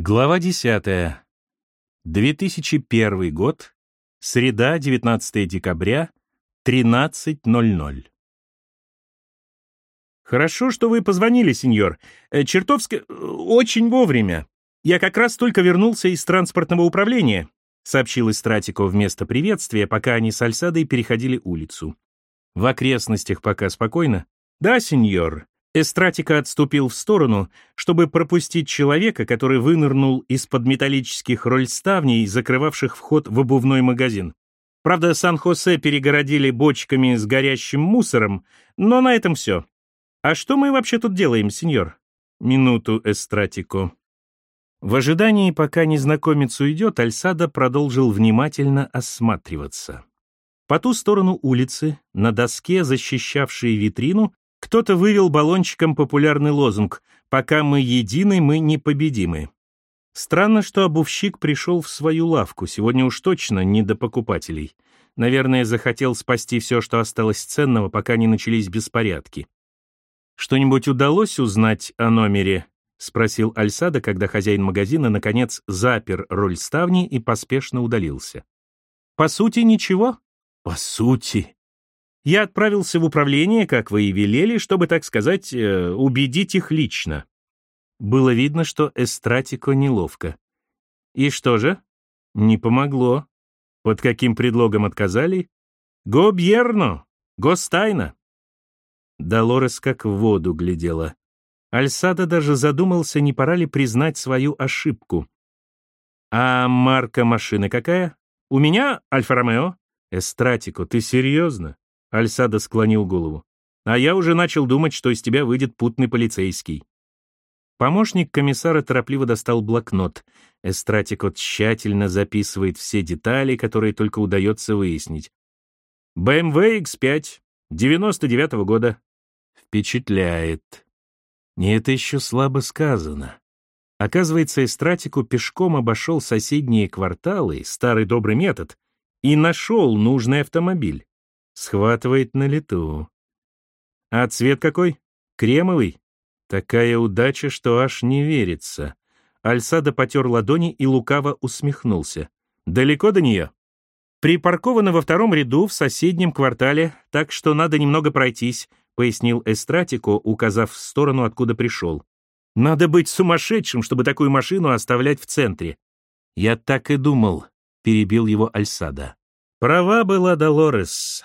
Глава 10. 2001 год. Среда, 19 декабря, 13.00. «Хорошо, что вы позвонили, сеньор. Э, Чертовски... э, очень вовремя. Я как раз только вернулся из транспортного управления», сообщил Истратико вместо приветствия, пока они с Альсадой переходили улицу. «В окрестностях пока спокойно?» «Да, сеньор. Эстратика отступил в сторону, чтобы пропустить человека, который вынырнул из-под металлических рольставней, закрывавших вход в обувной магазин. Правда, Сан-Хосе перегородили бочками с горящим мусором, но на этом все. А что мы вообще тут делаем, сеньор? Минуту, Эстратико. В ожидании, пока незнакомец уйдет, Альсада продолжил внимательно осматриваться. По ту сторону улицы, на доске, защищавшей витрину, кто-то вывел баллончиком популярный лозунг «Пока мы едины, мы непобедимы». Странно, что обувщик пришел в свою лавку, сегодня уж точно не до покупателей. Наверное, захотел спасти все, что осталось ценного, пока не начались беспорядки. «Что-нибудь удалось узнать о номере?» — спросил Альсада, когда хозяин магазина, наконец, запер роль ставни и поспешно удалился. «По сути, ничего?» «По сути», я отправился в управление, как вы и велели, чтобы, так сказать, э, убедить их лично. Было видно, что Эстратико неловко. И что же? Не помогло. Под каким предлогом отказали? Гобьерно! Гостайна! Долорес как в воду глядела. Альсада даже задумался, не пора ли признать свою ошибку. «А марка машины какая? У меня Альфа-Ромео?» «Эстратико, ты серьезно?» Альсада склонил голову. «А я уже начал думать, что из тебя выйдет путный полицейский». Помощник комиссара торопливо достал блокнот. Эстратико тщательно записывает все детали, которые только удается выяснить. BMW X5, 99-го года. Впечатляет. Не это еще слабо сказано. Оказывается, Эстратику пешком обошел соседние кварталы, старый добрый метод, и нашел нужный автомобиль. Схватывает на лету. А цвет какой? Кремовый? Такая удача, что аж не верится. Альсада потер ладони и лукаво усмехнулся. Далеко до нее? Припаркована во втором ряду в соседнем квартале, так что надо немного пройтись, пояснил Эстратико, указав в сторону, откуда пришел. Надо быть сумасшедшим, чтобы такую машину оставлять в центре. Я так и думал, перебил его Альсада. Права была Долорес.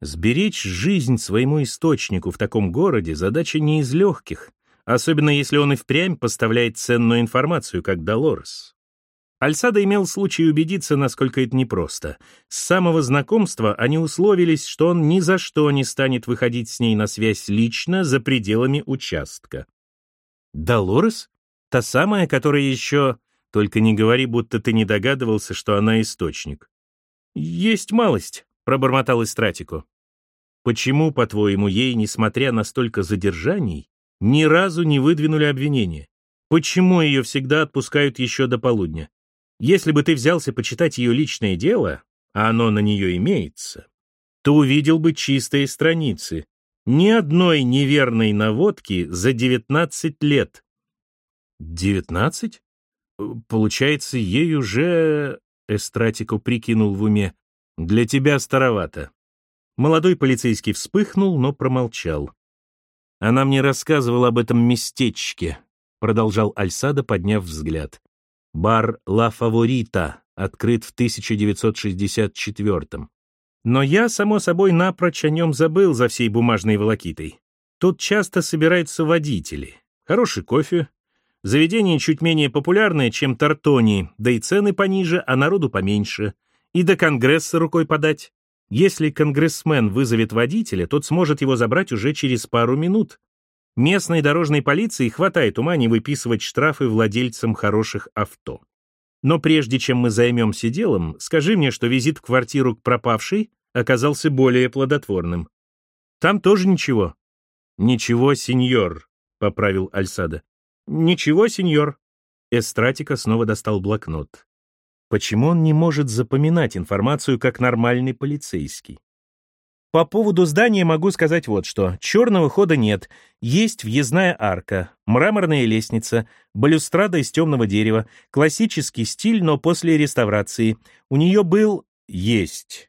Сберечь жизнь своему источнику в таком городе задача не из легких, особенно если он и впрямь поставляет ценную информацию, как Долорес. Альсада имел случай убедиться, насколько это непросто. С самого знакомства они условились, что он ни за что не станет выходить с ней на связь лично за пределами участка. Долорес? Та самая, которая еще... Только не говори, будто ты не догадывался, что она источник. Есть малость, пробормотал Истратику. Почему, по-твоему, ей, несмотря на столько задержаний, ни разу не выдвинули обвинения? Почему ее всегда отпускают еще до полудня? Если бы ты взялся почитать ее личное дело, а оно на нее имеется, то увидел бы чистые страницы. Ни одной неверной наводки за 19 лет. 19? Получается, ей уже... Эстратику прикинул в уме. Для тебя старовато. Молодой полицейский вспыхнул, но промолчал. «Она мне рассказывала об этом местечке», — продолжал Альсада, подняв взгляд. «Бар «Ла Фаворита» открыт в 1964-м. Но я, само собой, напрочь о нем забыл за всей бумажной волокитой. Тут часто собираются водители. Хороший кофе. Заведение чуть менее популярное, чем Тартони, да и цены пониже, а народу поменьше. И до Конгресса рукой подать. Если конгрессмен вызовет водителя, тот сможет его забрать уже через пару минут. Местной дорожной полиции хватает ума не выписывать штрафы владельцам хороших авто. Но прежде чем мы займемся делом, скажи мне, что визит в квартиру к пропавшей оказался более плодотворным. Там тоже ничего. Ничего, сеньор, поправил Альсада. Ничего, сеньор. Эстратика снова достал блокнот. Почему он не может запоминать информацию как нормальный полицейский? По поводу здания могу сказать вот что. Черного хода нет. Есть въездная арка, мраморная лестница, балюстрада из темного дерева, классический стиль, но после реставрации. У нее был... Есть.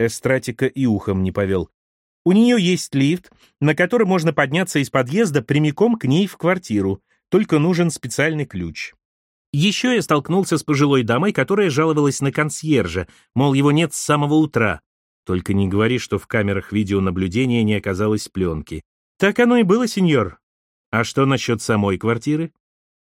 Эстратика и ухом не повел. У нее есть лифт, на который можно подняться из подъезда прямиком к ней в квартиру. Только нужен специальный ключ. Еще я столкнулся с пожилой дамой, которая жаловалась на консьержа, мол, его нет с самого утра. Только не говори, что в камерах видеонаблюдения не оказалось пленки. Так оно и было, сеньор. А что насчет самой квартиры?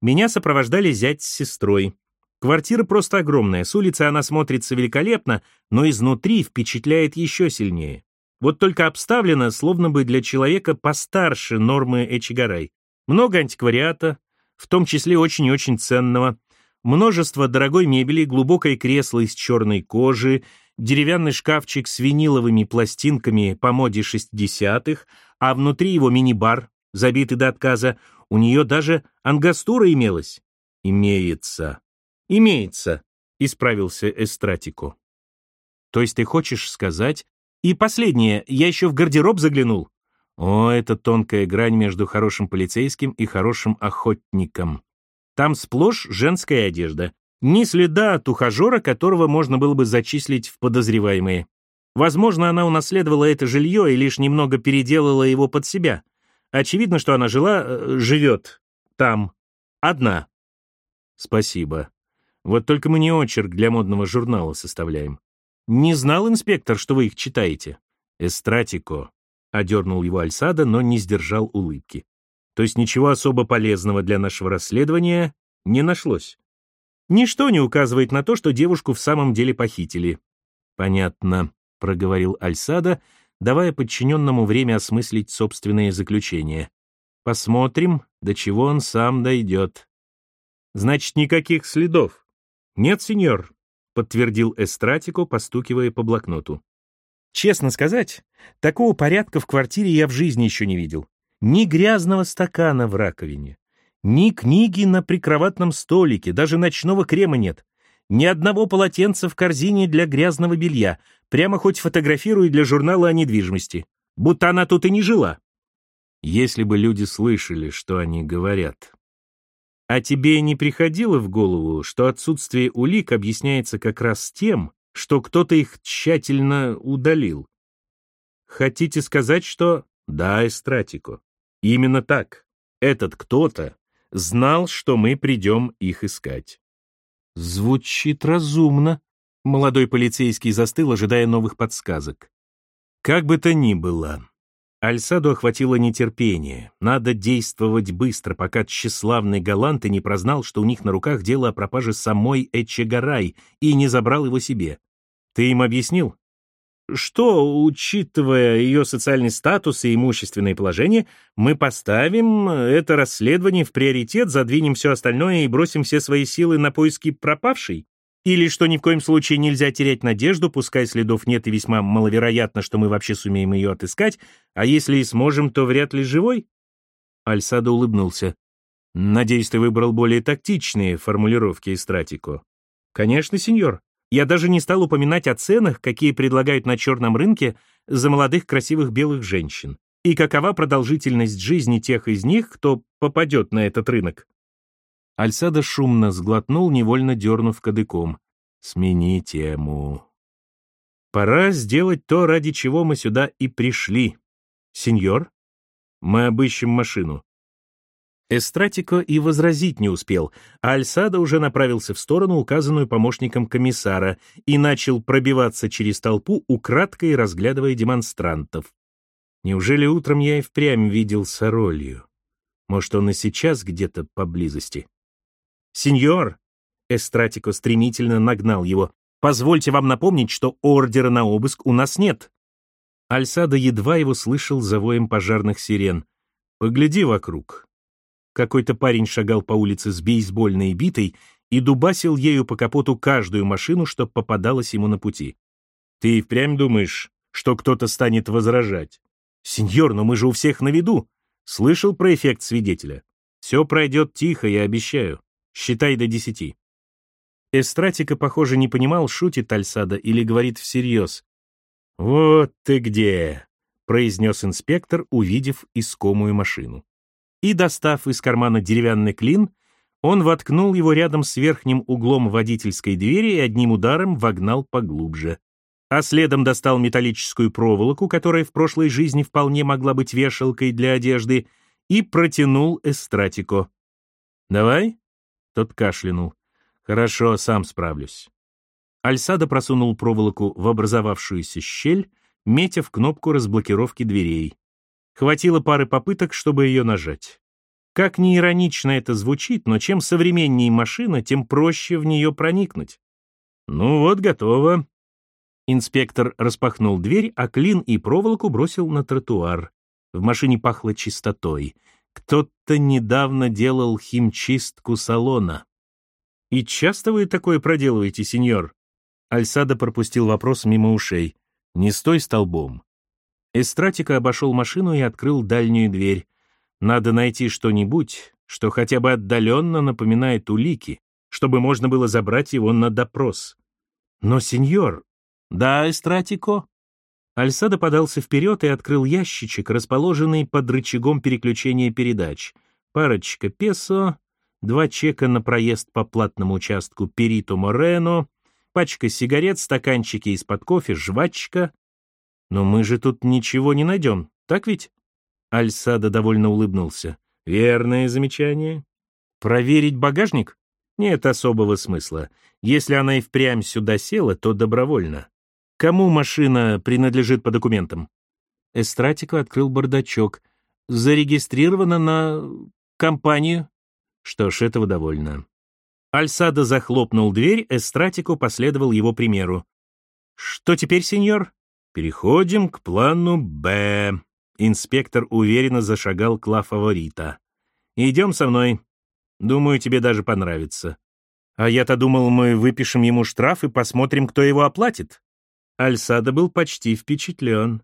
Меня сопровождали зять с сестрой. Квартира просто огромная, с улицы она смотрится великолепно, но изнутри впечатляет еще сильнее. Вот только обставлена, словно бы для человека постарше нормы Эчигарай. Много антиквариата, в том числе очень и очень ценного, множество дорогой мебели, глубокое кресло из черной кожи, деревянный шкафчик с виниловыми пластинками по моде 60-х, а внутри его мини-бар, забитый до отказа, у нее даже ангастура имелась. Имеется. Имеется, исправился Эстратико. То есть ты хочешь сказать... И последнее, я еще в гардероб заглянул. О, это тонкая грань между хорошим полицейским и хорошим охотником. Там сплошь женская одежда. Ни следа от ухажера, которого можно было бы зачислить в подозреваемые. Возможно, она унаследовала это жилье и лишь немного переделала его под себя. Очевидно, что она жила, э, живет там, одна. Спасибо. Вот только мы не очерк для модного журнала составляем. Не знал инспектор, что вы их читаете. Эстратико. Одернул его Альсада, но не сдержал улыбки. То есть ничего особо полезного для нашего расследования не нашлось. Ничто не указывает на то, что девушку в самом деле похитили. Понятно, проговорил Альсада, давая подчиненному время осмыслить собственные заключения. Посмотрим, до чего он сам дойдет. Значит, никаких следов. Нет, сеньор, подтвердил Эстратико, постукивая по блокноту. Честно сказать, такого порядка в квартире я в жизни еще не видел. Ни грязного стакана в раковине, ни книги на прикроватном столике, даже ночного крема нет. Ни одного полотенца в корзине для грязного белья. Прямо хоть фотографируй для журнала о недвижимости. Будто она тут и не жила. Если бы люди слышали, что они говорят. А тебе не приходило в голову, что отсутствие улик объясняется как раз тем, что кто-то их тщательно удалил? Хотите сказать, что... Да, Эстратико. Именно так. Этот кто-то знал, что мы придем их искать. Звучит разумно. Молодой полицейский застыл, ожидая новых подсказок. Как бы то ни было, Альсаду охватило нетерпение. Надо действовать быстро, пока тщеславный Галанты не прознал, что у них на руках дело о пропаже самой Эчегарай и не забрал его себе. Ты им объяснил? что, учитывая ее социальный статус и имущественное положение, мы поставим это расследование в приоритет, задвинем все остальное и бросим все свои силы на поиски пропавшей? Или что ни в коем случае нельзя терять надежду, пускай следов нет и весьма маловероятно, что мы вообще сумеем ее отыскать, а если и сможем, то вряд ли живой? Альсадо улыбнулся. Надеюсь, ты выбрал более тактичные формулировки, Истратико. Конечно, сеньор. Я даже не стал упоминать о ценах, какие предлагают на черном рынке за молодых красивых белых женщин, и какова продолжительность жизни тех из них, кто попадет на этот рынок. Альсада шумно сглотнул, невольно дернув кадыком. «Смени тему». «Пора сделать то, ради чего мы сюда и пришли. Сеньор, мы обыщем машину. Эстратико и возразить не успел, а Альсада уже направился в сторону, указанную помощником комиссара, и начал пробиваться через толпу, украдкой разглядывая демонстрантов. Неужели утром я и впрямь видел Соролью? Может, он и сейчас где-то поблизости? «Сеньор!» — Эстратико стремительно нагнал его. «Позвольте вам напомнить, что ордера на обыск у нас нет». Альсада едва его слышал за воем пожарных сирен. «Погляди вокруг. Какой-то парень шагал по улице с бейсбольной битой и дубасил ею по капоту каждую машину, что попадалась ему на пути. Ты и впрямь думаешь, что кто-то станет возражать? Сеньор, но мы же у всех на виду. Слышал про эффект свидетеля? Все пройдет тихо, я обещаю. Считай до десяти. Эстратика, похоже, не понимал, шутит Альсада или говорит всерьез. «Вот ты где!» — произнес инспектор, увидев искомую машину. И, достав из кармана деревянный клин, он воткнул его рядом с верхним углом водительской двери и одним ударом вогнал поглубже. А следом достал металлическую проволоку, которая в прошлой жизни вполне могла быть вешалкой для одежды, и протянул эстратико. «Давай?» — тот кашлянул. «Хорошо, сам справлюсь». Альсада просунул проволоку в образовавшуюся щель, метя в кнопку разблокировки дверей. Хватило пары попыток, чтобы ее нажать. Как ни иронично это звучит, но чем современнее машина, тем проще в нее проникнуть. Ну вот, готово. Инспектор распахнул дверь, а клин и проволоку бросил на тротуар. В машине пахло чистотой. Кто-то недавно делал химчистку салона. «И часто вы такое проделываете, сеньор?» Альсада пропустил вопрос мимо ушей. «Не стой столбом». Эстратика обошел машину и открыл дальнюю дверь. Надо найти что-нибудь, что хотя бы отдаленно напоминает улики, чтобы можно было забрать его на допрос. «Но, сеньор...» «Да, Эстратико?» Альсада подался вперед и открыл ящичек, расположенный под рычагом переключения передач. Парочка песо, два чека на проезд по платному участку Перито Морено, пачка сигарет, стаканчики из-под кофе, жвачка. Но мы же тут ничего не найдем, так ведь? Альсада довольно улыбнулся. Верное замечание. Проверить багажник? Нет особого смысла. Если она и впрямь сюда села, то добровольно. Кому машина принадлежит по документам? Эстратико открыл бардачок. Зарегистрирована на компанию. Что ж, этого довольно. Альсада захлопнул дверь, Эстратико последовал его примеру. «Что теперь, сеньор?» «Переходим к плану «Б». Инспектор уверенно зашагал к ла фаворита. «Идем со мной. Думаю, тебе даже понравится». «А я-то думал, мы выпишем ему штраф и посмотрим, кто его оплатит». Альсада был почти впечатлен.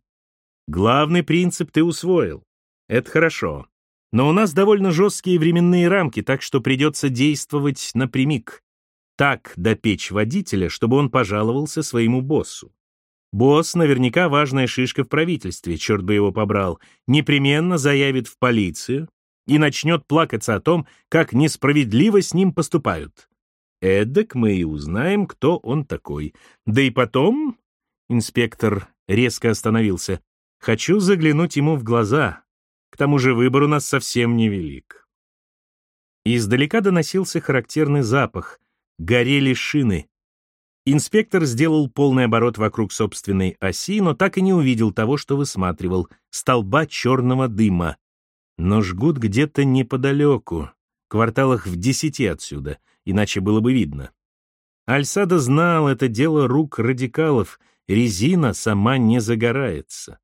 «Главный принцип ты усвоил. Это хорошо. Но у нас довольно жесткие временные рамки, так что придется действовать напрямик. Так допечь водителя, чтобы он пожаловался своему боссу. Босс наверняка важная шишка в правительстве, черт бы его побрал, непременно заявит в полицию и начнет плакаться о том, как несправедливо с ним поступают. Эдак мы и узнаем, кто он такой. Да и потом... Инспектор резко остановился. Хочу заглянуть ему в глаза, к тому же выбор у нас совсем невелик. Издалека доносился характерный запах. Горели шины. Инспектор сделал полный оборот вокруг собственной оси, но так и не увидел того, что высматривал — столба черного дыма. Но жгут где-то неподалеку, кварталах в десяти отсюда, иначе было бы видно. Альсада знал это дело рук радикалов, резина сама не загорается.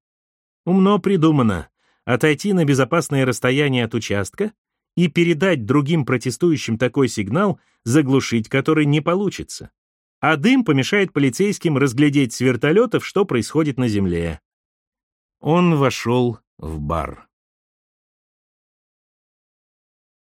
Умно придумано отойти на безопасное расстояние от участка и передать другим протестующим такой сигнал, заглушить который не получится. А дым помешает полицейским разглядеть с вертолетов, что происходит на земле. Он вошел в бар.